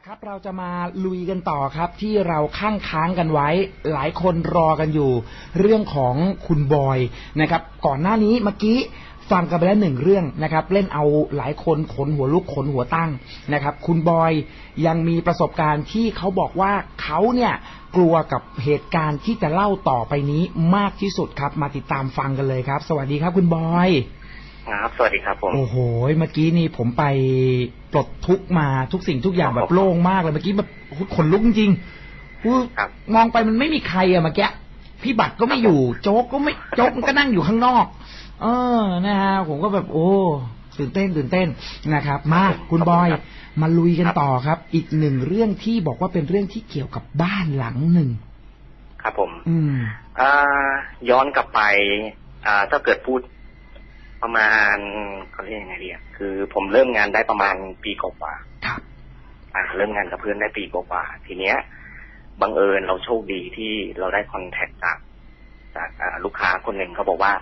ละครับเราจะมาลุยกันต่อครับ ที่เราข้างค้างกันไว้ หลายคนรอกันอยู่ เรื่องของคุณบอยนะครับ ก่อนหน้านี้เมื่อกี้ฟังกันไปแล้วหนึ่งเรื่องนะครับ เล่นเอาหลายคนขนหัวลุกขนหัวตั้งนะครับ คุณบอยยังมีประสบการณ์ที่เขาบอกว่าเขาเนี่ยกลัวกับเหตุการณ์ที่จะเล่าต่อไปนี้มากที่สุดครับ มาติดตามฟังกันเลยครับ สวัสดีครับ คุณบอย ครับ สวัสดีครับผม โอ้โห เมื่อกี้นี่ผมไปปลดทุกข์มาทุกสิ่งทุกอย่างแบบโล่งมากเลยเมื่อกี้แบบโอ้โหขนลุกจริงๆอุ๊ยครับมองไปมันไม่มีใครอะเมื่อกี้พี่บัตรก็ไม่อยู่ โจ๊กก็ไม่โจ๊กมันก็นั่งอยู่ข้างนอก เออนะฮะผมก็แบบโอ้ตื่นเต้นตื่นเต้นนะครับ มาคุณบอยมาลุยกันต่อครับ อีกหนึ่งเรื่องที่บอกว่าเป็นเรื่องที่เกี่ยวกับบ้านหลังหนึ่งครับผม อืมอ่าย้อนกลับไป อ่าถ้าเกิดพูด ประมาณเขาเรียกยังไงดีอะคือผมเริ่มงานได้ประมาณปีกว่าครับๆอ่าเริ่มงานกับเพื่อนได้ปีกว่าๆทีเนี้ยบังเอิญเราโชคดีที่เราได้คอนแทคจากจากอ่าลูกค้าคนหนึ่งเขาบอกว่า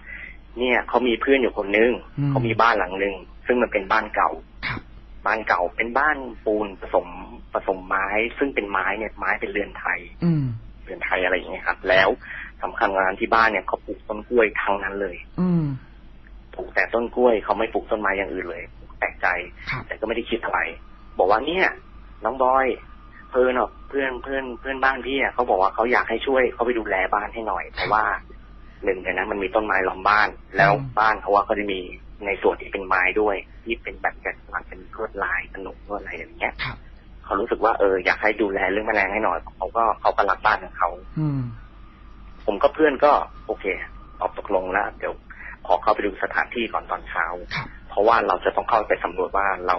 เนี่ยเขามีเพื่อนอยู่คนนึงอืม เขามีบ้านหลังหนึ่งซึ่งมันเป็นบ้านเก่า ครับ บ้านเก่าเป็นบ้านปูนผสมผสมไม้ ซึ่งเป็นไม้เนี่ยไม้เป็นเรือนไทย อืม เรือนไทยอะไรอย่างเงี้ยครับ แล้วสำคัญงานที่บ้านเนี่ยเขาปลูกต้นกล้วยทั้งนั้นเลย อืม ปลูกแต่ต้นกล้วยเขาไม่ปลูกต้นไม้อย่างอื่นเลยแปลกใจครับแต่ก็ไม่ได้คิดอะไรบอกว่าเนี่ย น้องบอยเพื่อนอะเพื่อนเพื่อนเพื่อนบ้านพี่อะเขาบอกว่าเขาอยากให้ช่วยเขาไปดูแลบ้านให้หน่อยเพราะว่าหนึ่งในนั้นมันมีต้นไม้ล้อมบ้าน แล้วบ้านเขาว่าเขาจะมีในส่วนที่เป็นไม้ด้วย ที่เป็นแบบแกะสลักเป็นลวดลายขนมลวดอะไรอย่างเงี้ยครับเขารู้สึกว่าเอออยากให้ดูแลเรื่องแมลงให้หน่อยเขาก็เขาก็รักบ้านของเขาอืมผมกับเพื่อนก็ โอเคตอบตกลงแล้วเดี๋ยว ขอเข้าไปดูสถานที่ก่อนตอนเช้าครับเพราะว่าเราจะต้องเข้าไปสำรวจว่าเรา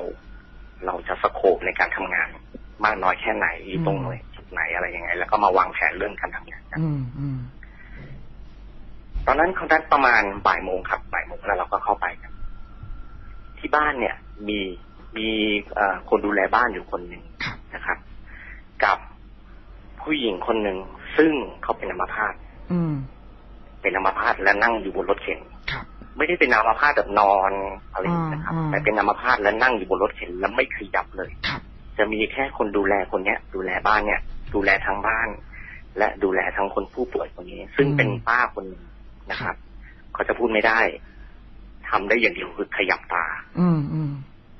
เราจะสโคปในการทำงาน มากน้อยแค่ไหนอยู่ตรงไหนจุดไหนอะไรยังไง แล้วก็มาวางแผนเรื่องการทำงานกันอืมอืมตอนนั้นเขานัดประมาณบ่ายโมงครับบ่ายโมงแล้วเราก็เข้าไปกันที่บ้านเนี่ย มีมีเอ่อคนดูแลบ้านอยู่คนหนึ่งครับนะครับ กับผู้หญิงคนหนึ่งซึ่งเขาเป็นอัมพาตอืม เป็นอัมพาตและนั่งอยู่บนรถเข็นครับไม่ได้เป็นอัมพาตแบบนอนอะไรอย่างนี้นะครับอ่าอ่าแต่เป็นอัมพาตและนั่งอยู่บนรถเข็นแล้วไม่ขยับเลยครับจะมีแค่คนดูแลคนเนี้ย ดูแลบ้านเนี่ย ดูแลทั้งบ้าน และดูแลทั้งคนผู้ป่วยคนนี้ ซึ่งอืมเป็นป้าคนหนึ่งนะครับเขาจะพูดไม่ได้ทำได้อย่างเดียวคือขยับตา อืมอืม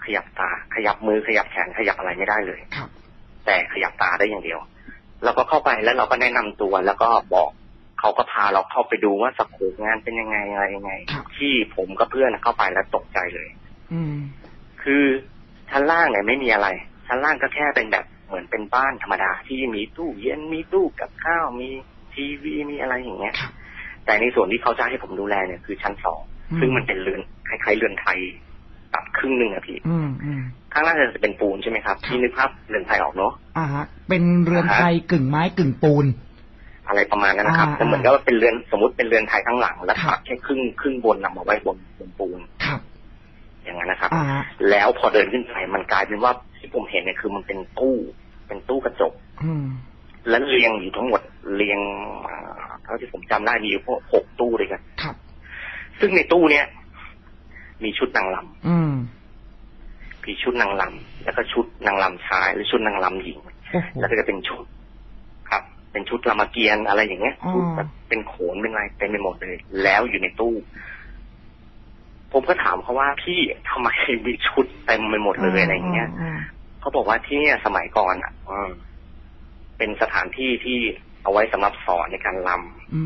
ขยับตา ขยับมือขยับแขนขยับอะไรไม่ได้เลยครับ แต่ขยับตาได้อย่างเดียวเราก็เข้าไปแล้วเราก็แนะนำตัวแล้วก็บอก เขาก็พาเราเข้าไปดูว่าสโคปงานเป็นยังไงอะไรยังไงครับที่ผมกับเพื่อนเข้าไปแล้วตกใจเลย อืม คือชั้นล่างเนี่ยไม่มีอะไร ชั้นล่างก็แค่เป็นแบบเหมือนเป็นบ้านธรรมดา ที่มีตู้เย็นมีตู้กับข้าวมีทีวีมีอะไรอย่างเงี้ยครับแต่ในส่วนที่เขาจะให้ผมดูแลเนี่ยคือชั้นสองอืมซึ่งมันเป็นเรือนคล้ายๆเรือนไทยตัดครึ่งหนึ่งอะพี่อืมอืมข้างล่างจะเป็นปูนใช่ไหมครับพี่นึกภาพเรือนไทยออกเนาะอ่าฮะเป็นเรือนไทยกึ่งไม้กึ่งปูน อะไรประมาณนั้นนะครับอ่าแต่เหมือนกับว่าเป็นเรือนสมมติเป็นเรือนไทยข้างหลัง แล้วครับตัดแค่ครึ่งครึ่งบนนำมาไว้บนบนปูนครับ อย่างนั้นนะครับ อ่าฮะแล้วพอเดินขึ้นไปมันกลายเป็นว่าที่ผมเห็นเนี่ยคือมันเป็นตู้ เป็นตู้กระจก อืม แล้วเรียงอยู่ทั้งหมดเรียงอ่าเท่าที่ผมจำได้มีอยู่พวกหกตู้เลยกันครับ ซึ่งในตู้เนี้ยมีชุดนางลอืมำมีชุดนางลำแล้วก็ชุดนางลำชายหรือชุดนางลำหญิง โอ้โหแล้วก็จะเป็นชุดครับ เป็นชุดรามเกียรติ์อะไรอย่างเงี้ยอ๋อชุดแบบเป็นโขนเป็นอะไรเต็มไปหมดเลย แล้วอยู่ในตู้ ผมก็ถามเขาว่าพี่ทำไมมีชุดเต็มไปหมดเลยอะไรอย่างเงี้ยอืมเขาบอกว่าที่เนี่ยสมัยก่อนอะอืมเป็นสถานที่ที่เอาไว้สำหรับสอนในการลำอื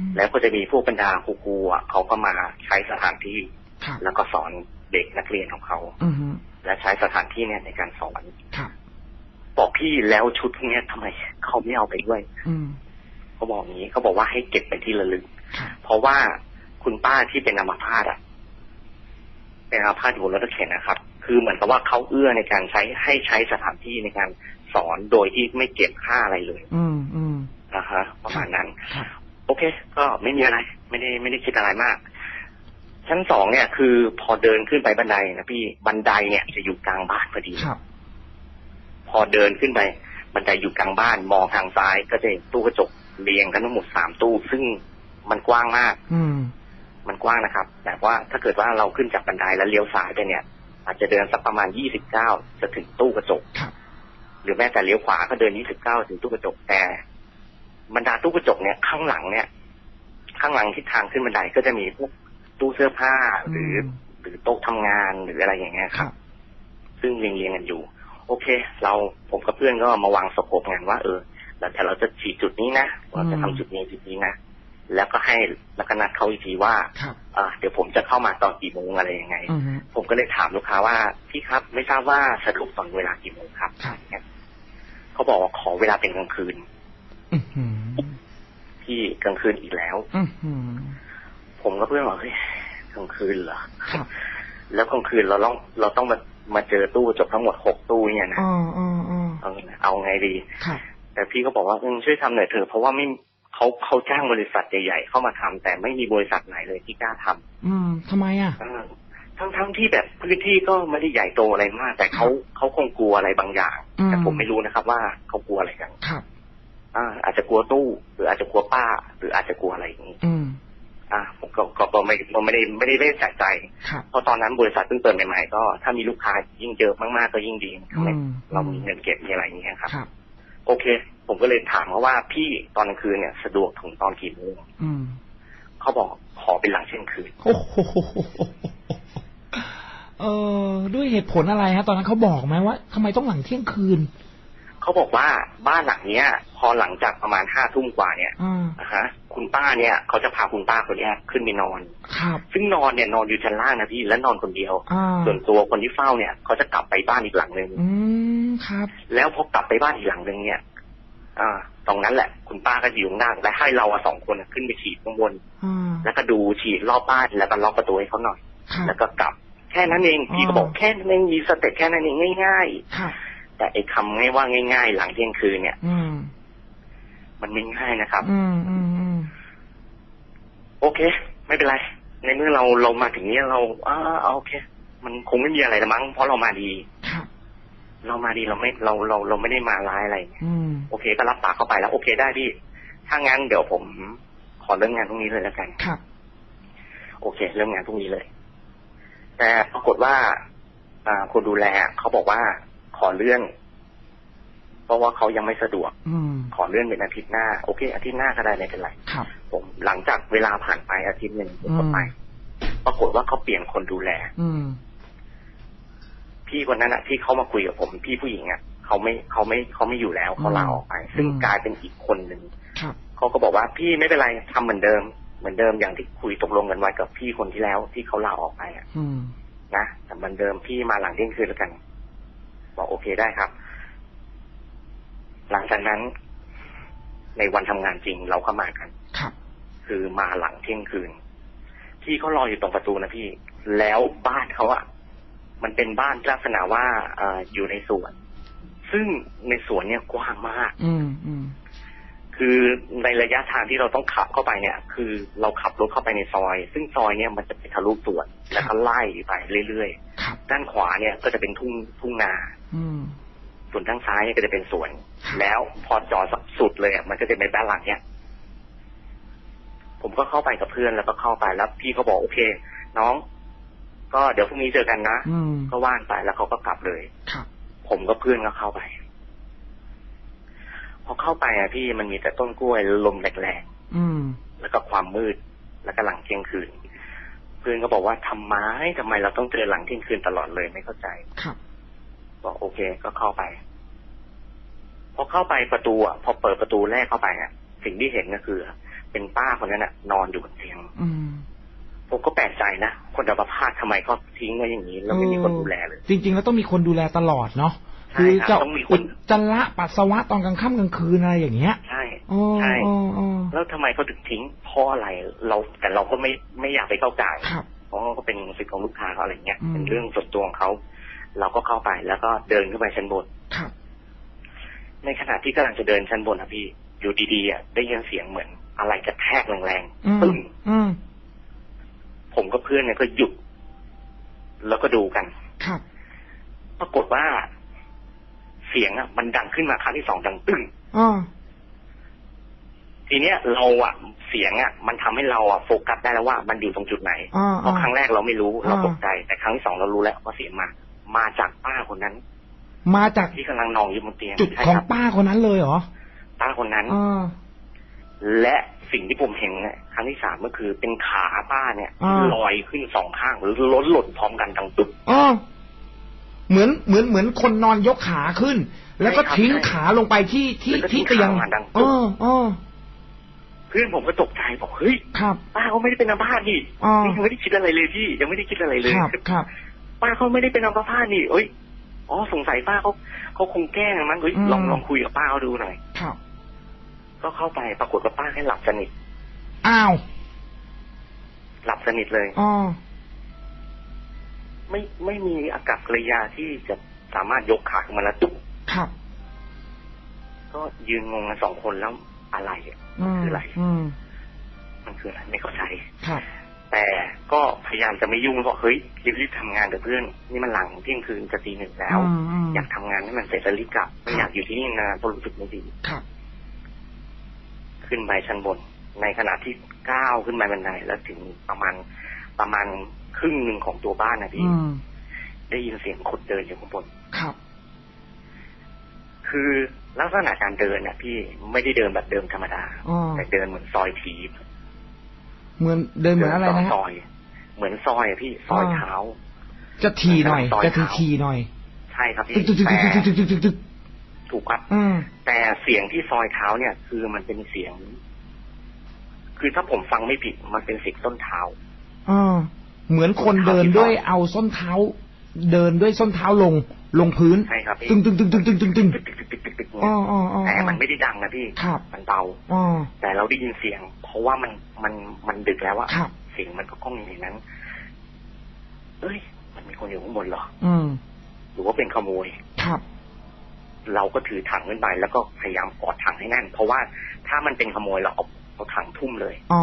มแล้วก็จะมีพวกบรรดาครูๆอะเขาก็มาใช้สถานที่ครับแล้วก็สอนเด็กนักเรียนของเขาอืมและใช้สถานที่เนี่ยในการสอนครั บบอกพี่แล้วชุดพวกเนี้ยทำไมเขาไม่เอาไปด้วย อืมเขาบอกอย่างนี้เขาบอกว่าให้เก็บเป็นที่ระลึกครับเพราะว่าคุณป้าที่เป็นอัมพาตอะเป็นอัมพาตอยู่บนรถเข็นนะครับ คือเหมือนกับว่าเขาเอื้อในการใช้ให้ใช้สถานที่ในการสอนโดยที่ไม่เก็บค่าอะไรเลย อืมอืมนะฮะประมาณนั้นครับโอเค ก็ไม่มีอะไร ไม่ได้ไม่ได้คิดอะไรมาก ชั้นสองเนี่ย คือพอเดินขึ้นไปบันไดนะพี่บันไดเนี่ยจะอยู่กลางบ้านพอดีครับพ อเดินขึ้นไปบันไดอยู่กลางบ้านมองทางซ้ายก็จะเห็นตู้กระจกเรียงกันทั้งหมดสามตู้ ซึ่งมันกว้างมาก อืม มันกว้างนะครับ แต่ว่าถ้าเกิดว่าเราขึ้นจากบันไดแล้วเลี้ยวซ้ายไปเนี่ย อาจจะเดินสักประมาณยี่สิบเก้าจะถึงตู้กระจกครับรือแม้แต่เลี้ยวขวาก็เดินยี่สิบเก้าถึงตู้กระจกแต่บรรดาตู้กระจกเนี่ยข้างหลังเนี่ย ข้างหลังทิศทางขึ้นบันไดก็จะมีพวกตู้เสื้อผ้าหรือมหรือโต๊ะทำงานหรืออะไรอย่างเงี้ยคครัรับบซึ่งเรียงเรียงๆกันอยู่ โอเค เราผมกับเพื่อนก็มาวางสกบงานว่า เออเราแต่เราจะฉีดจุดนี้นะเราจะทำจุดนี้จุดนี้นะแล้วก็ให้แล้วก็นัดเขาอีกทีว่าครับอ่าเดี๋ยวผมจะเข้ามาตอนกี่โมงอะไรยังไงอืมผมก็เลยถามลูกค้าว่าพี่ครับ ไม่ทราบว่าสะดวกตอนเวลากี่โมงครับครับเนี่ยเขาบอกว่าขอเวลาเป็นกลางคืนอือหือที่กลางคืนอีกแล้วอือหือผมกับเพื่อนบอกเฮ้ยกลางคืนเหรอครับแล้วกลางคืนเราต้องเราต้องมา มาเจอตู้จบทั้งหมดหกตู้เนี่ยนะอ๋ออ๋ออ๋อเอาเอาไงดีครับแต่พี่ก็บอกว่าอืมช่วยทำหน่อยเถอะเพราะว่าไม่เขาเขาจ้างบริษัทใหญ่ๆเข้ามาทำแต่ไม่มีบริษัทไหนเลยที่กล้าทำอืมทำไมอะเออทั้งทั้งที่แบบพื้นที่ก็ไม่ได้ใหญ่โตอะไรมาก แต่เขาเขาคงกลัวอะไรบางอย่างอืมแต่ผมไม่รู้นะครับ ว่าเขากลัวอะไรกันครับ อ่า อาจจะกลัวตู้ หรืออาจจะกลัวป้า หรืออาจจะกลัวอะไรอย่างนี้ อืมอ่าผมก็ก็ก็ไม่ก็ไม่ได้ไม่ได้ได้ใส่ใจ ครับ เพราะตอนนั้นบริษัทเพิ่งเปิดใหม่ๆก็ถ้ามีลูกค้ายิ่งเยอะมากๆก็ยิ่งดีทำให้อืม เรามีเงินเก็บมีอะไรอย่างเงี้ยครับ ครับ โอเค ผมก็เลยถามเขาว่าพี่ตอนกลางคืนเนี่ยสะดวกถึงตอนกี่โมงอืมเขาบอกขอเป็นหลังเที่ยงคืน โอ้โหเออด้วยเหตุผลอะไรฮะ ตอนนั้นเขาบอกไหมว่าทำไมต้องหลังเที่ยงคืน เขาบอกว่าบ้านหลังเนี้ย พอหลังจากประมาณห้าทุ่มกว่าเนี่ยอ่านะฮะคุณป้าเนี่ยเขาจะพาคุณป้าคนเนี้ยขึ้นไปนอน ครับ ซึ่งนอนเนี่ยนอนอยู่ชั้นล่างนะพี่และนอนคนเดียว อ่าส่วนตัวคนที่เฝ้าเนี่ยเขาจะกลับไปบ้านอีกหลังหนึ่งอืมครับ แล้วพอกลับไปบ้านอีกหลังหนึ่งเนี่ย อ่า ตรงนั้นแหละ คุณป้าก็อยู่ข้างล่างและให้เราอะสองคนอะขึ้นไปฉีดข้างบน อ่าแล้วก็ดูฉีดรอบบ้านแล้วก็ล็อกประตูให้เขาหน่อย ครับ แล้วก็กลับแค่นั้นเองพี่ก็บอกอ๋อ แค่นั้นเองมีสเต็ปแค่นั้นเองง่าย ครับ ๆ แต่ไอ้คำง่ายว่าง่าย ๆ หลังเที่ยงคืนเนี่ย อืม มันไม่ง่ายนะครับ อืมอืมอืมโอเค ไม่เป็นไร ในเมื่อเราเรามาถึงเนี้ยเราอ่าเอาโอเค มันคงไม่มีอะไรละมั้งเพราะเรามาดีครับเรามาดีเราไม่เราเราเราไม่ได้มาร้ายอะไร อืม โอเค ก็รับปากเข้าไปแล้ว โอเคได้พี่ ถ้างั้นเดี๋ยวผม ขอเริ่มงานพรุ่งนี้เลยแล้วกัน ครับ โอเค เริ่มงานพรุ่งนี้เลย แต่ปรากฏว่าอ่าคนดูแลเขาบอกว่า ขอเลื่อนเพราะว่าเขายังไม่สะดวกอืมขอเลื่อนเป็นอาทิตย์หน้า โอเค อาทิตย์หน้าก็ได้ไม่เป็นไรครับผมหลังจากเวลาผ่านไปอาทิตย์หนึ่งผมก็ไป ปรากฏว่าเขาเปลี่ยนคนดูแลอืมพี่คนนั้นอะที่เขามาคุยกับผม พี่ผู้หญิงอะเขาไม่เขาไม่เขาไม่อยู่แล้วเขาลาออกไป ซึ่งอืมกลายเป็นอีกคนหนึ่งครับเขาก็บอกว่าพี่ไม่เป็นไรทำเหมือนเดิม เหมือนเดิมอย่างที่คุยตกลงกันไว้กับพี่คนที่แล้ว ที่เขาลาออกไปอะอืมนะแต่เหมือนเดิมพี่มาหลังเที่ยงคืนแล้วกัน บอกโอเคได้ครับ หลังจากนั้น ในวันทำงานจริงเราก็มากัน ครับ คือมาหลังเที่ยงคืน พี่เขารออยู่ตรงประตูนะพี่ แล้วบ้านเขาอะมันเป็นบ้านลักษณะว่าเอออยู่ในสวน ซึ่งในสวนเนี่ยกว้างมาก อืมอืมคือในระยะทางที่เราต้องขับเข้าไปเนี่ย คือเราขับรถเข้าไปในซอย ซึ่งซอยเนี่ยมันจะเป็นทะลุสวนแล้วก็ไล่ไปเรื่อยครับๆด้านขวาเนี่ยก็จะเป็นทุ่งทุ่งนาอืม ส่วนด้านซ้ายเนี่ยก็จะเป็นสวนครับแล้วพอจอดสักสุดเลยอะมันก็จะเป็นด้านหลังเนี่ยผมก็เข้าไปกับเพื่อนแล้วก็เข้าไปแล้วพี่เขาบอกโอเค น้อง ก็เดี๋ยวพรุ่งนี้เจอกันนะอืมก็ว่านไปแล้วเขาก็กลับเลยครับผมกับเพื่อนก็เข้าไป พอเข้าไปอะพี่มันมีแต่ต้นกล้วยลมแรงอืมๆแล้วก็ความมืด แล้วก็หลังเที่ยงคืน เพื่อนก็บอกว่าทำไมทำไมเราต้องเจอหลังเที่ยงคืนตลอดเลยไม่เข้าใจครับ บอกโอเคก็เข้าไป พอเข้าไปประตูอะพอเปิดประตูแรกเข้าไปอะ สิ่งที่เห็นก็คือ เป็นป้าคนนั้นอะ นอนอยู่บนเตียงอืมผมก็แปลกใจนะคนอัมพาตทำไมเขาทิ้งไว้อย่างนี้แล้วไม่มีคนดูแลเลย จริง ๆ แล้วต้องมีคนดูแลตลอดเนาะใช่คือครับจะต้องมีคนอุจจาระปัสสาวะตอนกลางค่ำกลางคืนอะไรอย่างเงี้ยใช่อ๋อใช่อ๋ออ๋อแล้วทำไมเขาถึงทิ้งเพราะอะไรเราแต่เราก็ไม่ไม่อยากไปเข้าใจครับเพราะว่าก็เป็นสิทธิของลูกค้าเขาอะไรเงี้ยอืมเป็นเรื่องส่วนตัวของเขา เราก็เข้าไปแล้วก็เดินขึ้นไปชั้นบนครับ ในขณะที่กำลังจะเดินชั้นบนอะพี่ อยู่ดีๆอะได้ยินเสียงเหมือน อะไรกระแทกแรงอืมๆตึ้งอืมผมกับเพื่อนเนี่ยก็หยุด แล้วก็ดูกันครับปรากฏว่าเสียงอะ มันดังขึ้นมาครั้งที่สองดังตึ้งอ๋อทีเนี้ยเราอะเสียงอะ มันทำให้เราอะโฟกัสได้แล้วว่ามันอยู่ตรงจุดไหนอ๋อเพราะครั้งแรกเราไม่รู้เราอ่าตกใจ แต่ครั้งที่สองเรารู้แล้วว่าเสียงมา มาจากป้าคนนั้น มาจากที่กำลังนอนอยู่บนเตียงจุดใช่ของครับป้าคนนั้นเลยเหรอป้าคนนั้นอ่าและสิ่งที่ผมเห็นเนี่ยครั้งที่สามก็คือเป็นขาป้าเนี่ยอ่าลอยขึ้นสองข้างหรือล้นหล่นพร้อมกันทั้งตึกอ๋อเหมือนเหมือนเหมือนคนนอนยกขาขึ้น แล้วก็ใช่ครับทิ้งใช่ขาลงไปที่ที่แล้วก็ที่ทิ้งเตียงขามาดังอ๋ออ๋อเพื่อนผมก็ตกใจบอกเฮ้ยครับป้าเขาไม่ได้เป็นอัมพาตนี่อ๋อนี่ยังไม่ได้คิดอะไรเลยพี่ยังไม่ได้คิดอะไรเลยครับครับ ป้าเขาไม่ได้เป็นอัมพาตนี่เอ้ยอ๋อสงสัยป้าเขาเขาคงแกล้งมั้งเฮ้ยอืมลองลองคุยกับป้าเขาดูหน่อยครับก็เข้าไปปรากฏว่าป้าแค่หลับสนิทอ้าวหลับสนิทเลยอ๋อไม่ไม่มีอากับกริยาที่จะสามารถยกขาขึ้นมาแล้วจุกครับ ก็ยืนงงกันสองคนแล้วอะไรอะอืมคืออะไรอืมมันคืออะไรไม่เข้าใจครับ แต่ก็พยายามจะไม่ยุ่งเพราะเฮ้ยรีบๆทำงานเถอะเพื่อน นี่มันหลังเที่ยงคืนจะตีหนึ่งแล้วอืมอืมอยากทำงานให้มันเสร็จแล้วรีบกลับไม่ครับอยากอยู่ที่นี่นานเพราะรู้สึกไม่ดีครับขึ้นไปชั้นบน ในขณะที่ก้าวขึ้นไปบันไดแล้วถึงประมาณประมาณครึ่งหนึ่งของตัวบ้านนะพี่อืมได้ยินเสียงคนเดินอยู่ข้างบนครับ คือลักษณะการเดินเนี่ยพี่ไม่ได้เดินแบบเดินธรรมดาอ๋อแต่เดินเหมือนซอยผี เหมือนเดินเหมือนอะไรนะฮะซอย เหมือนซอยอะพี่ซอยอ่าเท้า จะทีหน่อยซอยจะทีเท้าทีหน่อย ใช่ครับพี่ตึกตึกตึกแต่ตึกตึกตึกตึกตึกถูกครับอืมแต่เสียงที่ซอยเท้าเนี่ย คือมันเป็นเสียง คือถ้าผมฟังไม่ผิดมันเป็นเสียงส้นเท้าอ่าเหมือนคนเดินด้วยเอาส้นเท้า เดินด้วยส้นเท้าลงลงพื้นใช่ครับพี่ตึงตึงตึงตึงตึงตึงตึงตึกตึกตึกตึกตึกตึกอ๋เนี่ยออ๋ออ๋อแต่มันไม่ได้ดังนะพี่ครับมันเบาอ๋อแต่เราได้ยินเสียง เพราะว่ามันมันมันดึกแล้วอะครับเสียงมันก็ก้องอยู่ในนั้น เอ้ย มันมีคนอยู่ข้างบนเหรอ อืมหรือว่าเป็นขโมยครับ เราก็ถือถังขึ้นไปแล้วก็พยายามกอดถังให้แน่น เพราะว่าถ้ามันเป็นขโมยเราเอาเอาถังทุ่มเลยอ๋อ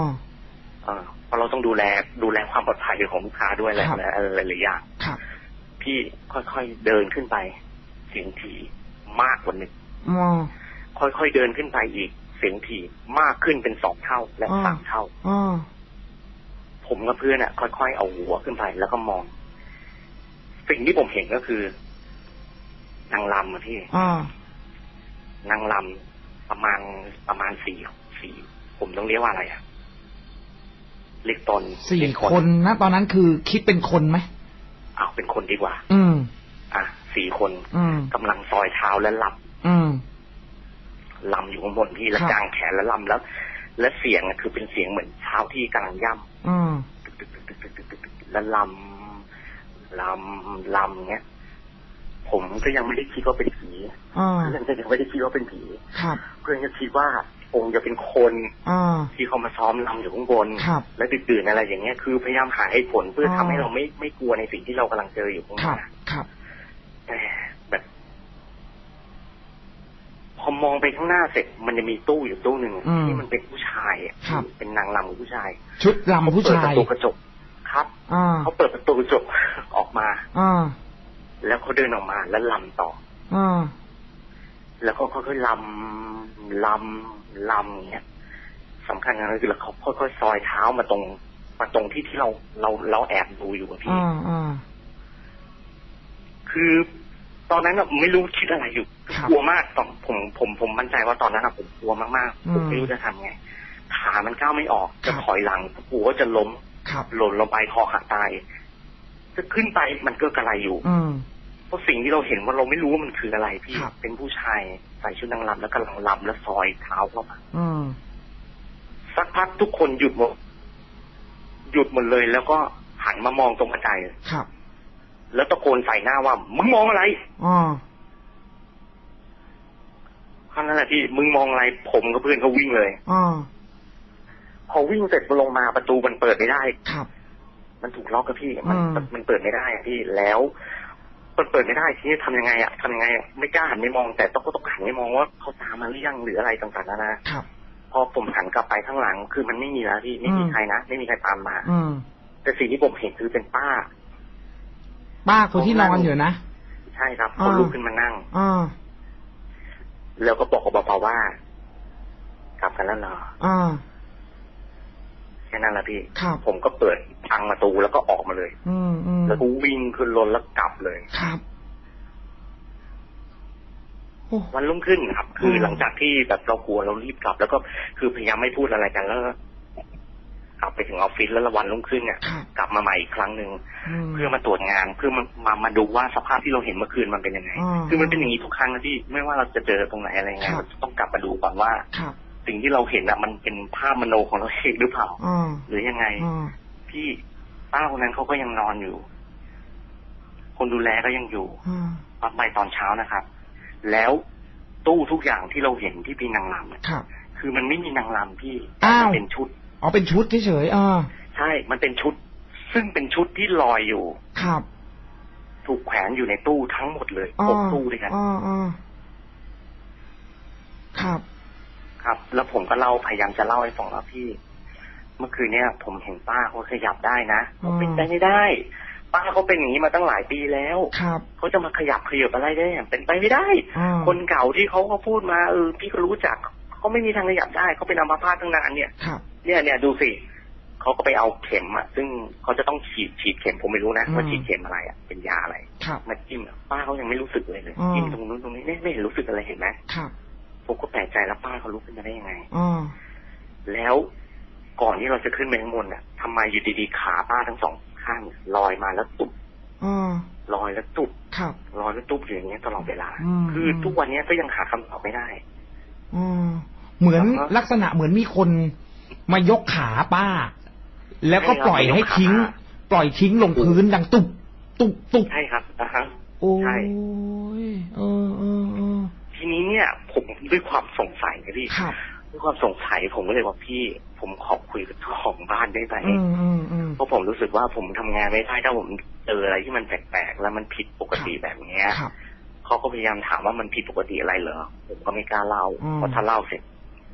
เออเพราะเราต้องดูแลดูแลความปลอดภัยของลูกค้าด้วยแหละครับและอะไรหลายๆอย่างครับ พี่ค่อยๆเดินขึ้นไปเสียงถี่มากกว่าหนึ่งอ๋อค่อยๆเดินขึ้นไปอีก เสียงถี่มากขึ้นเป็นสองเท่าและอ่าสามเท่าอ๋อผมกับเพื่อนอะ ค่อยๆเอาหัวขึ้นไป แล้วก็มอง สิ่งที่ผมเห็นก็คือนางลำอะพี่อ๋อนางลำประมาณประมาณสี่สี่ผมต้องเรียกว่าอะไรอะเล็กตนสี่เล็กคนนะตอนนั้นคือคิดเป็นคนไหม เอาเป็นคนดีกว่า อืม อะสี่คนกำลังซอยเท้าและลับ อืมลำอยู่ข้างบนพี่แล้วกางแขนและวลำแล้ว และเสียงคือเป็นเสียงเหมือนเท้าที่กำลังย่ำตึกตึกแล้วลำลำลำเนี้ย ผมก็ยังไม่ได้คิดว่าเป็นผีเพื่อนก็ยังไม่ได้คิดว่าเป็นผีเพื่อนก็คิดว่า คงจะเป็นคนอ๋อที่เขามาซ้อมลำอยู่ข้างบนครับและดื่นๆอะไรอย่างเงี้ยคือพยายามหาให้ผลเพื่อออทำให้เราไม่ไม่กลัวในสิ่งที่เรากำลังเจออยู่ข้างหครับน้าครับแต่แบบ พอมองไปข้างหน้าเสร็จ มันจะมีตู้อยู่ตู้หนึ่งอืมที่มันเป็นผู้ชายอะครับเป็นนางรำของผู้ชาย ชุดลำผู้เปิดชาปยระตูกระจกครับอ่าเขาเปิดประตูกระจกออกมาอ่าแล้วเขาเดินออกมาแล้วลำต่ออ่าแล้วก็ค่อยๆลำลำ ลำอย่างเงี้ยสำคัญนะคือเขาค่อยๆซอยเท้ามาตรงมาตรงที่ที่เราเราเราแอบดูอยู่อะพี่อ่าอ่าคือตอนนั้นอะไม่รู้คิดอะไรอยู่ครับกลัวมากตอนผมผมผมมั่นใจว่าตอนนั้นอะผมกลัวมากอืมๆผมไม่รู้จะทำไงขามันก้าวไม่ออกจะครับถอยหลังกลัวว่าจะล้มครับหล่นลงไปคอหักตายจะขึ้นไปมันก็กระไรอยู่ อืม เพราะสิ่งที่เราเห็นว่าเราไม่รู้ว่ามันคืออะไรพี่ ครับ เป็นผู้ชายใส่ชุดนางรำแล้วกำลังรำแล้วซอยเท้าเข้ามา อืม สักพักทุกคนหยุดหมด หยุดหมดเลยแล้วก็หันมามองตรงบันไดครับแล้วตะโกนใส่หน้าว่า มึงมองอะไรอ๋อครั้นั้นแหละพี่มึงมองอะไร ผมกับเพื่อนก็วิ่งเลย อ๋อพอวิ่งเสร็จลงมาประตูมันเปิดไม่ได้ ครับ มันถูกล็อกกับพี่ มันอืม มันเปิดไม่ได้อะพี่แล้ว มันเปิดไม่ได้ทีนี้ทำยังไงอะทำยังไงอะไม่กล้าหันไปมอง แต่ต้องก็ต้องหันไปมองว่าเขาตามมาหรือยังหรืออะไรต่างๆนานาครับพอผมหันกลับไปข้างหลัง คือมันไม่มีแล้วพี่ไม่มีอืมใครนะไม่มีใครตามมาอืมแต่สิ่งที่ผมเห็นคือเป็นป้า ป้าคนที่นอนอยู่นะใช่ครับอ่าเขาลุกขึ้นมานั่งอ๋อแล้วก็บอกกับเบาๆว่า กลับกันแล้วเหรออ๋อแค่นั้นแหละพี่ครับผมก็เปิดพังประตูแล้วก็ออกมาเลย อืมอืม แล้วก็วิ่งขึ้นรถแล้วกลับเลยครับโอ้วันรุ่งขึ้นครับ คืออืมหลังจากที่แบบเรากลัวเรารีบกลับ แล้วก็คือพยายามไม่พูดอะไรกันแล้วก็กลับไปถึงออฟฟิศแล้ววันรุ่งขึ้นเนี่ยครับกลับมาใหม่อีกครั้งหนึ่งมเพื่อมาตรวจงานเพื่อมามามาดูว่าสภาพที่เราเห็นเมื่อคืนมันเป็นยังไงอ่าคือมันเป็นอย่างนี้ทุกครั้งนะพี่ไม่ว่าเราจะเจอตรงไหนอะไรยังไงครับเราจะต้องกลับมาดูก่อนว่าครับสิ่งที่เราเห็นอะมันเป็นภาพมโนของเราเองหรือเปล่าอ่าหรือยังไงอ่าพี่ ป้าคนนั้นเขาก็ยังนอนอยู่ คนดูแลก็ยังอยู่อ่ารับไปตอนเช้านะครับ แล้วตู้ทุกอย่างที่เราเห็นที่เป็นนางรำอะครับคือมันไม่มีนางรำพี่อ้าวมันเป็นชุดอ๋อเป็นชุดเฉยๆอ่าใช่ มันเป็นชุด ซึ่งเป็นชุดที่ลอยอยู่ ครับ ถูกแขวนอยู่ในตู้ทั้งหมดเลยอ่าหกตู้ด้วยกันอ่าอ่าครับ ครับ แล้วผมก็เล่าพยายามจะเล่าให้ฟังว่าพี่เมื่อคืนเนี้ยผมเห็นป้าเขาขยับได้นะอืมเป็นไปไม่ได้ป้าเขาเป็นอย่างนี้มาตั้งหลายปีแล้วครับเขาจะมาขยับขยับอะไรได้เป็นไปไม่ได้อ่าคนเก่าที่เขาเขาพูดมาเออพี่ก็รู้จักเขาไม่มีทางขยับได้เขาเป็นอัมพาตตั้งนานเนี่ยครับเนี่ยเนี่ยดูสิเขาก็ไปเอาเข็มอะซึ่งเขาจะต้องฉีดฉีดเข็มผมไม่รู้นะอืมว่าฉีดเข็มอะไรอะเป็นยาอะไรครับมาจิ้มอะป้าเขายังไม่รู้สึกเลยเลยอืมจิ้มตรงนู้นตรงนี้ไม่ไม่เห็นรู้สึกอะไรเห็นไหมครับผมก็แปลกใจแล้วป้าเขาลุกขึ้นมาได้ยังไงอ่าแล้ว ก่อนที่เราจะขึ้นไปข้างบนอะทำไมอยู่ดีๆขาป้าทั้งสองข้างลอยมาแล้วตุบอ่าลอยแล้วตุบครับลอยแล้วตุบอยู่อย่างเงี้ยตลอดเวลาอืมคือทุกวันเนี้ยก็ยังหาคำตอบไม่ได้อ่าเหมือนครับลักษณะเหมือนมีคนมายกขาป้า แล้วก็ใช่ครับปล่อยให้มายกขาทิ้ง ปล่อยทิ้งลงพื้นดังตุบตุบตุบใช่ครับอะฮะโอ้ยใช่เออเออเออทีนี้เนี่ย ผมด้วยความสงสัยนะพี่ครับ ด้วยความสงสัยผมก็เลยบอกพี่ ผมขอคุยกับเจ้าของบ้านได้ไหมอืมอืมอืมเพราะผมรู้สึกว่าผมทำงานไม่ได้ถ้าผมเจออะไรที่มันแปลกๆแล้วมันผิดปกติแบบเนี้ยครับ เขาก็พยายามถามว่ามันผิดปกติอะไรเหรอผมก็ไม่กล้าเล่าอืม เพราะถ้าเล่าเสร็จ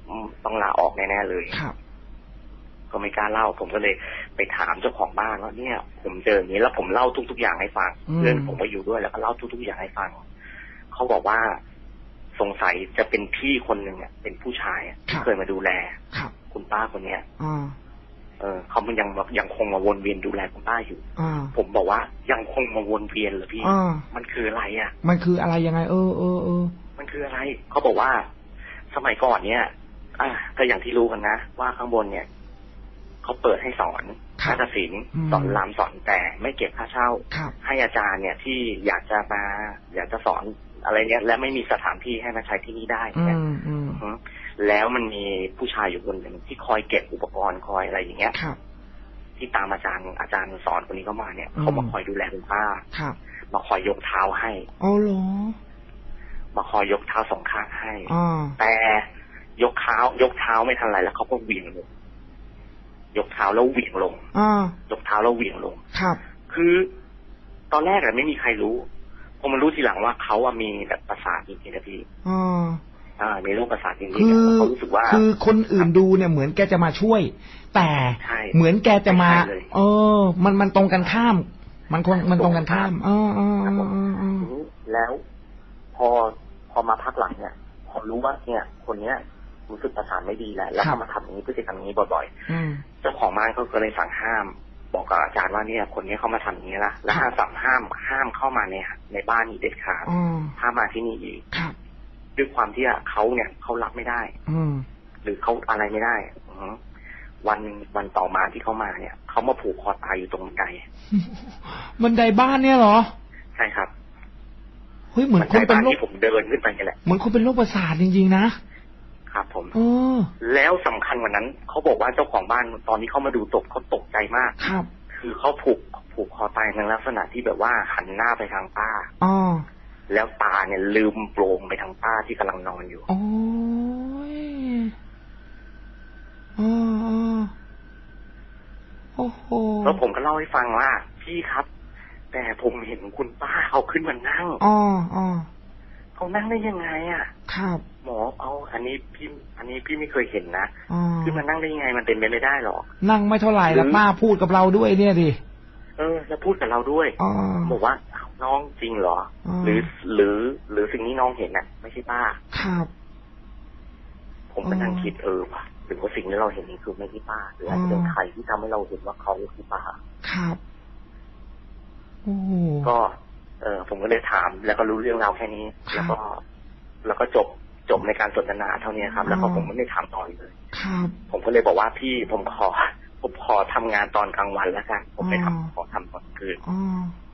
อืมต้องลาออกแน่ๆเลย ครับ ก็ไม่กล้าเล่า ผมก็เลยไปถามเจ้าของบ้านว่าเนี่ย ผมเจออย่างนี้แล้วผมเล่าทุก ๆ อย่างให้ฟังอืม เพื่อนผมก็อยู่ด้วยแล้วก็เล่าทุก ๆ อย่างให้ฟังเขาบอกว่า สงสัยจะเป็นพี่คนหนึ่งอะเป็นผู้ชายอะที่เคยมาดูแลครับคุณป้าคนเนี้ยอ่าเออเขามันยังยังคงมาวนเวียนดูแลคุณป้าอยู่อ่าผมบอกว่ายังคงมาวนเวียนเหรอพี่ อ่ามันคืออะไรอะ มันคืออะไรยังไง เออเออเออมันคืออะไร เขาบอกว่า สมัยก่อนเนี่ย อะก็อย่างที่รู้กันนะ ว่าข้างบนเนี่ยเขาเปิดให้สอนครับ นาฏศิลป์อืม สอนรำสอนแต่ไม่เก็บค่าเช่า ครับ ให้อาจารย์เนี่ยที่อยากจะมาอยากจะสอน อะไรเนี่ยและไม่มีสถานที่ให้มาใช้ที่นี่ได้อืเนี่ยมอืมอือฮึแล้วมันมีผู้ชายอยู่คนหนึ่งที่คอยเก็บอุปกรณ์คอยอะไรอย่างเงี้ยครับที่ตามอาจารย์อาจารย์สอนคนนี้เข้ามาเนี่ยอืมเขามาคอยดูแลคุณป้าครับมาคอยยกเท้าให้เอาเหรอมาคอยยกเท้าสองข้างให้อ่าแต่ยกเท้ายกเท้าไม่ทันไรแล้วเขาก็เหวี่ยงลงยกเท้าแล้วเหวี่ยงลงอ่ายกเท้าแล้วเหวี่ยงลงครับ คือตอนแรกอะไม่มีใครรู้ พอมารู้ทีหลังว่าเขาอะมีแบบประสาทจริงๆนะพี่อ่าอ่ามีโรคประสาทจริงคือๆเขารู้สึกว่า คือคนอื่นดูเนี่ยเหมือนแกจะมาช่วย แต่ใช่เหมือนแกจะมาไม่ใช่เลยเออ มันมันตรงกันข้าม มันคนมันตรงกันข้ามอ๋ออ๋ออ๋ออ๋ออ๋อทีนี้แล้วพอพอมาพักหลังเนี่ยพอรู้ว่าเนี่ย คนเนี้ยรู้สึกประสาทไม่ดีแหละแล้วก็มาทำอย่างนี้พฤติกรรมอย่างนี้บ่อยๆอืมเจ้าของบ้านเขาก็เลยสั่งห้าม บอกกับอาจารย์ว่าเนี่ย คนนี้เขามาทำอย่างนี้ละแล้วห้ามสั่งห้ามห้ามเข้ามาในในบ้านนี้เด็ดขาดอ๋อห้ามมาที่นี่อีกครับด้วยความที่เขาเนี่ยเขารับไม่ได้ อืมหรือเขาอะไรไม่ได้อือฮึวันวันต่อมาที่เขามาเนี่ยเขามาผูกคอตายอยู่ตรงบันไดบันไดบ้านเนี่ยเหรอ ใช่ครับเฮ้ยเหมือนบันคไดนเป็บ้านนโรคที่ผมเดินขึ้นไปนี่แหละเหมือนคนเป็นโรคประสาทจริงๆนะ ครับ ผมเออแล้วสำคัญกว่านั้นเขาบอกว่าเจ้าของบ้านตอนที่เขามาดูศพเขาตกใจมากครับ คือเขาผูกผูกคอตายในลักษณะที่แบบว่าหันหน้าไปทางป้าอ๋อแล้วตาเนี่ยลืมโปรงไปทางป้าที่กำลังนอนอยู่โอ้ยอ๋ออ๋อโอ้โหแล้วผมก็เล่าให้ฟังว่า พี่ครับ แต่ผมเห็นคุณป้าเขาขึ้นมานั่งอ๋ออ๋อเขานั่งได้ยังไงอะ ครับหมอเอาอันนี้พี่อันนี้พี่ไม่เคยเห็นนะอ๋อขึ้นมานั่งได้ยังไงมันเป็นไปไม่ได้หรอกนั่งไม่เท่าไหร่แล้วหรือป้าพูดกับเราด้วยเนี่ยดิเออ แล้วพูดกับเราด้วยอ๋อบอกว่าอ้าวน้องจริงเหรออ๋อหรือหรือหรือสิ่งนี้น้องเห็นน่ะ ไม่ใช่ป้าครับ ผมก็นั่งอ๋อคิดเออว่ะหรือว่าสิ่งที่เราเห็นนี่คือไม่ใช่ป้าหรืออาจจะเป็นอ๋อใครที่ทำให้เราเห็นว่าเขาคือป้าครับโอ้โหก็ เออผมก็เลยถามแล้วก็รู้เรื่องราวแค่นี้ครับแล้วก็ แล้วก็จบจบในการสนทนาเท่านี้ครับ แล้วก็อ๋อผมไม่ได้ถามต่ออีกเลยครับผมก็เลยบอกว่าพี่ผมขอผมขอทำงานตอนกลางวันแล้วกันผมไม่ทำอ๋อขอทำตอนคืนอ๋อ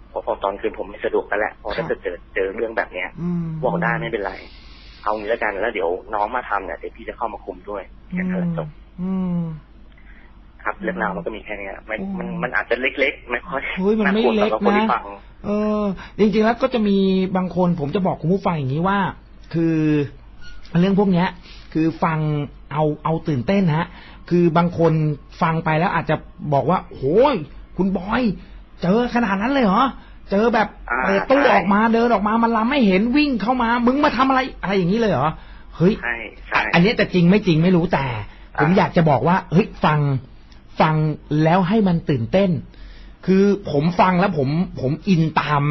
เพราะพอตอนคืนผมไม่สะดวกกันแหละเพราะครัถ้าบเกิดเจอเจอเรื่องแบบเนี้ยอืมบอกได้ไม่เป็นไร เอางี้แล้วกันแล้วเดี๋ยวน้องมาทำเนี่ยเดี๋ยวพี่จะเข้ามาคุมด้วยอืแค่เธอมจบอืมครับอืมเรื่องราวมันก็มีแค่เนี้ยไม่อืมมันมันอาจจะเล็กๆไม่ค่อยเฮ้ยมันไม่ากวเล็กสำหรับคนนะที่ฟังเออ จริง ๆ แล้วก็จะมีบางคนผมจะบอกคุณผู้ฟังอย่างนี้ว่า คือเรื่องพวกเนี้ย คือฟังเอาเอาตื่นเต้นฮะ คือบางคนฟังไปแล้วอาจจะบอกว่าโอ้ยคุณบอย เจอขนาดนั้นเลยเหรอเจอแบบอ่าเปิดตู้ใช่ออกมาเดินออกมามันลำไม่เห็นวิ่งเข้ามา มึงมาทำอะไรอะไรอย่างนี้เลยเหรอเฮ้ยใช่ใช่อันเนี้ยแต่จริงไม่จริงไม่รู้แต่ ผมอ่าอยากจะบอกว่าเฮ้ยฟังฟังแล้วให้มันตื่นเต้น คือผมฟังแล้วผมผมอินตาม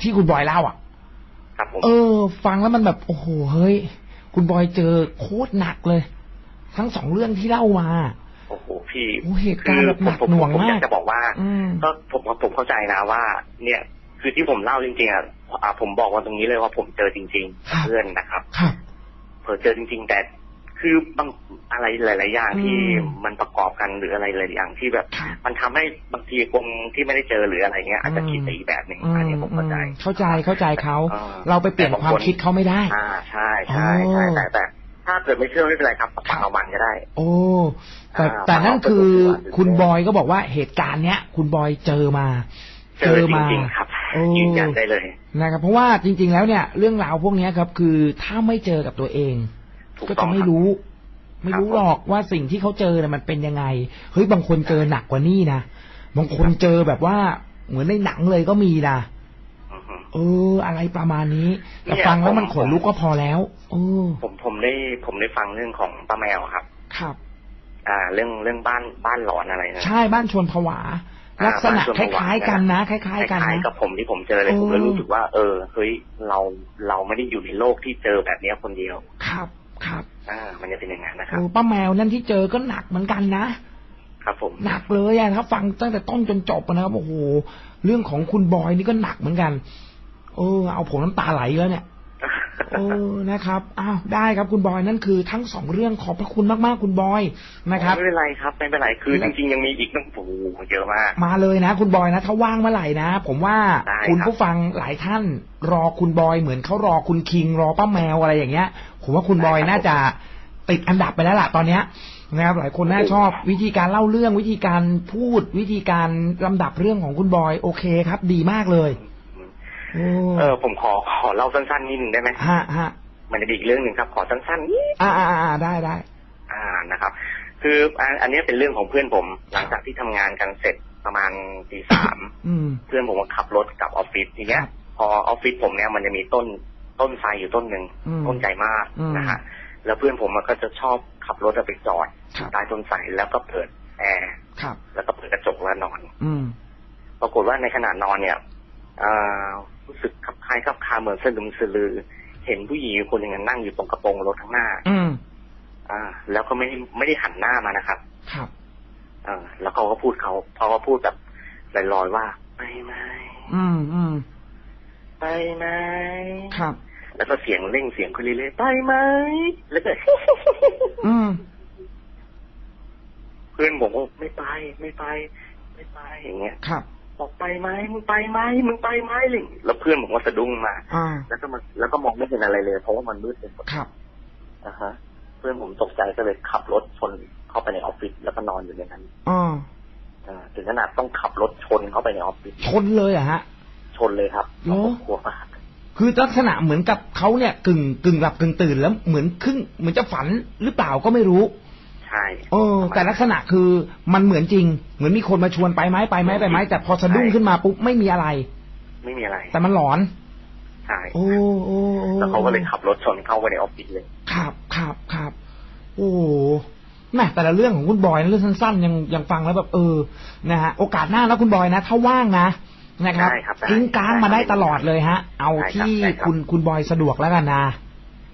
ที่คุณบอยเล่าอะ ครับผม เออ ฟังแล้วมันแบบโอ้โหเฮ้ย คุณบอยเจอโคตรหนักเลย ทั้งสองเรื่องที่เล่ามาโอ้โหพี่โอ้เหตุการณ์แบบหนักผมหน่วงผมอยามากกจะบอกว่าอืมก็ผมผมเข้าใจนะว่า เนี่ย คือที่ผมเล่าจริงๆอะอ่าผมบอกว่าตรงนี้เลยว่าผมเจอจริงครับๆเพื่อนนะครับ ครับเผอเจอจริง ๆ แต่ คือบางอะไรหลาย ๆ อย่างที่อืมมันประกอบกันหรืออะไรหลายๆอย่างที่แบบครับมันทำให้บางทีคนที่ไม่ได้เจอหรืออะไรเงี้ยอาจจะคิดไปอีกแบบหนึ่งอืมอันนี้ผมเข้าใจอืมเข้าใจเข้าใจเขาเออเราไปเปลี่ยนแต่บางความคนคิดเขาไม่ได้ อ่าใช่ใช่ใช่อ๋อแต่แต่ถ้าเกิดไม่เชื่อไม่เป็นไรครับฟังเอามันก็ได้ โอ้แต่อ่าแต่นั่นคือฟังเอาไปดูคุณบอยก็บอกว่าเหตุการณ์เนี้ย คุณบอยเจอมา เจอจริงๆครับโอ้ยืนยันได้เลยนะครับเพราะว่าจริง ๆ แล้วเนี่ย เรื่องราวพวกเนี้ยครับ คือถ้าไม่เจอกับตัวเองถู กก็ต้อจะงไม่ครับรู้ ไม่รู้ครับผมหรอกว่าสิ่งที่เขาเจอเนี่ยมันเป็นยังไง เฮ้ยบางคนเจอหนักกว่านี่นะบางคนเจอแบบว่าเหมือนในหนังเลยก็มีนะอือฮึเออ อะไรประมาณนี้ แต่เนี่ยฟังแล้วผมมันขนลุกก็พอแล้วเออผมผมได้ผมได้ฟังเรื่องของป้าแมวครับ ครับ อ่า เรื่องเรื่องบ้านบ้านหลอนอะไรนะใช่บ้านชวนผวาอ่าลักษณะบ้านชวนคผวาล้ายๆกันนะคคล้ายๆกันล้ายนะๆกับผมที่ผมเจอเลยเออผมเลยรู้สึกว่า เออเฮ้ยเราเราไม่ได้อยู่ในโลกที่เจอแบบเนี้ยคนเดียวครับ ครับอ่า มันจะเป็นอย่างนั้นนะครัโอ้บป้าแมวนั่นที่เจอก็หนักเหมือนกันนะครับผมหนักเลยอะถ้าฟังตั้งแต่ต้นจนจบอะนะครับโอ้โหเรื่องของคุณบอยนี่ก็หนักเหมือนกัน เออ เอาผมน้ำตาไหลแล้วเนี่ย เออนะครับอ้าวได้ครับคุณบอยนั่นคือทั้งสองเรื่องขอบพระคุณมากๆคุณบอยนะครับไม่เป็นไรครับไม่เป็นไรคือจริงๆยังมีอีกตั้งโอ้โหเยอะมากมาเลยนะ คุณบอยนะถ้าว่างเมื่อไหร่นะ ผมว่าได้คุณครับผู้ฟังหลายท่านรอคุณบอยเหมือนเขารอคุณคิงรอป้าแมวอะไรอย่างเงี้ย ผมว่าคุณบอยน่าจะติดอันดับไปแล้วล่ะตอนเนี้ยนะครับหลายคนน่าชอบวิธีการเล่าเรื่องวิธีการพูดวิธีการลำดับเรื่องของคุณบอย โอเคครับ ดีมากเลยโอ้ เออผมขอขอเล่าสั้นๆนิดนึงได้ไหมฮะฮะมันจะมีอีกเรื่องหนึ่งครับ ขอสั้นๆนิดอ่าอ่าอ่าได้ได้อ่านะครับ คืออันอันนี้เป็นเรื่องของเพื่อนผม หลังจากที่ทำงานกันเสร็จประมาณตีสามอืมเพื่อนผมก็ขับรถกลับออฟฟิศทีเนี้ยครับพอออฟฟิศผมเนี่ยมันจะมีต้นต้นไทรอยู่ต้นหนึ่งอืมต้นใหญ่มากอืมนะฮะแล้วเพื่อนผมมันก็จะชอบขับรถไปจอดครับใต้ต้นไทรแล้วก็เปิดแอร์ครับแล้วก็เปิดกระจกแล้วนอน อืมปรากฏว่าในขณะนอนเนี่ยอ่ารู้สึกขับคล้ายขับคาเหมือนสลึมสลือ เห็นผู้หญิงคนหนึ่งนั่งอยู่ตรงกระโปรงรถข้างหน้า อืมอ่า แล้วก็ไม่ได้ไม่ได้หันหน้ามานะครับ ครับเออแล้วเขาก็พูดเขาเขาก็พูดแบบลอยๆว่าไปไหมอืมอืมไปไหมครับ แล้วก็เสียงเร่งเสียงขึ้นเรื่อยๆไปไหมแล้วก็อืมเพื่อนบอกว่าไม่ไป ไม่ไป ไม่ไปอย่างเงี้ยครับ บอกไปไหมมึงไปไหมมึงไปไหมอะไรอย่างเงี้ยแล้วเพื่อนผมก็สะดุ้งมาอ่าแล้วก็มาแล้วก็มองไม่เห็นอะไรเลย เพราะว่ามันมืดไปหมดครับนะฮะ เพื่อนผมตกใจก็เลยขับรถชนเข้าไปในออฟฟิศแล้วก็นอนอยู่ในนั้นอ่าอ่าถึงขนาดต้องขับรถชนเข้าไปในออฟฟิศชนเลยเหรอะฮะ ชนเลยครับเหรอกลัวมากคือลักษณะเหมือนกับเขาเนี่ยกึ่งกึ่งหลับกึ่งตื่นแล้วเหมือนครึ่งเหมือนจะฝันหรือเปล่าก็ไม่รู้ ใช่เออแต่ลักษณะคือมันเหมือนจริง เหมือนมีคนมาชวนไปไหมไปไหมไปไหมแต่พอสะดุ้งขึ้นมาปุ๊บไม่มีอะไร ไม่มีอะไร แต่มันหลอนใช่โอ้โอ้โอ้แล้วเขาก็เลยขับรถชนเข้าไปในออฟฟิศเลยครับครับครับโอ้โหแม่แต่ละเรื่องของคุณบอยนะเรื่องสั้นๆยังยังฟังแล้วแบบเออนะฮะโอกาสหน้าแล้วคุณบอยนะถ้าว่างนะนะครับได้ครับได้กิ้งก้างมาได้ตลอดเลยฮะ เอาได้ครับที่ได้ครับคุณคุณบอยสะดวกแล้วกันนะ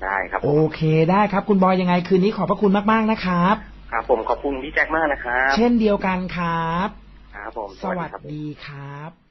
ได้ครับผโอมเคได้ครับ คุณบอยยังไงคืนนี้ขอบพระคุณมากๆนะครับ ครับ ผมขอบคุณพี่แจ็คมากนะครับ เช่นเดียวกันครับ ครับผม สวัสครับดีครับ